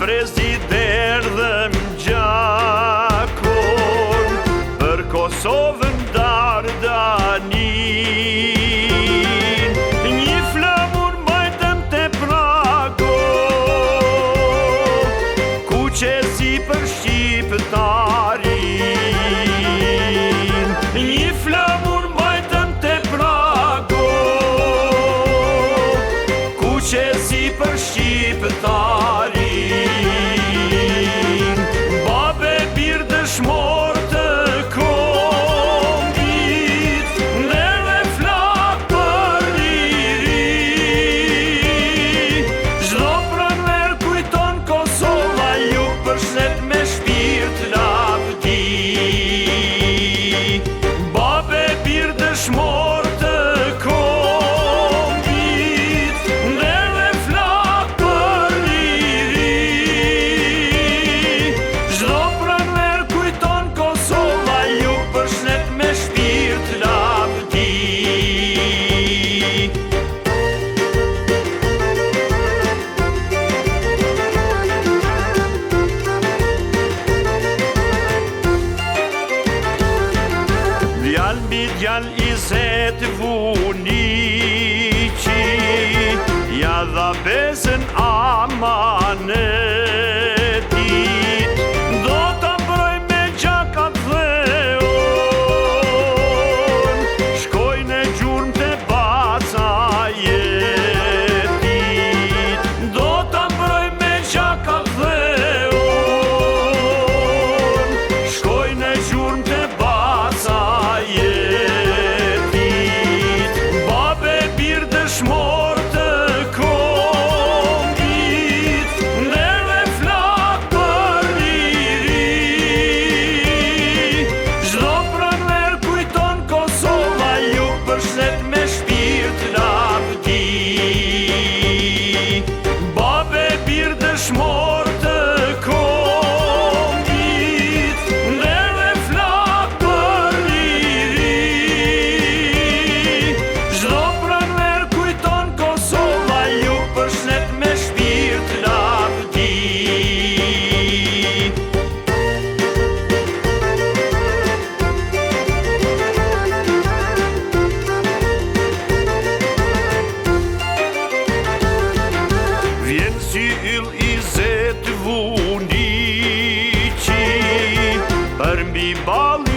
presidente. djallë mbi i zetë vuniqi Ja dha besën amanet more. de bola.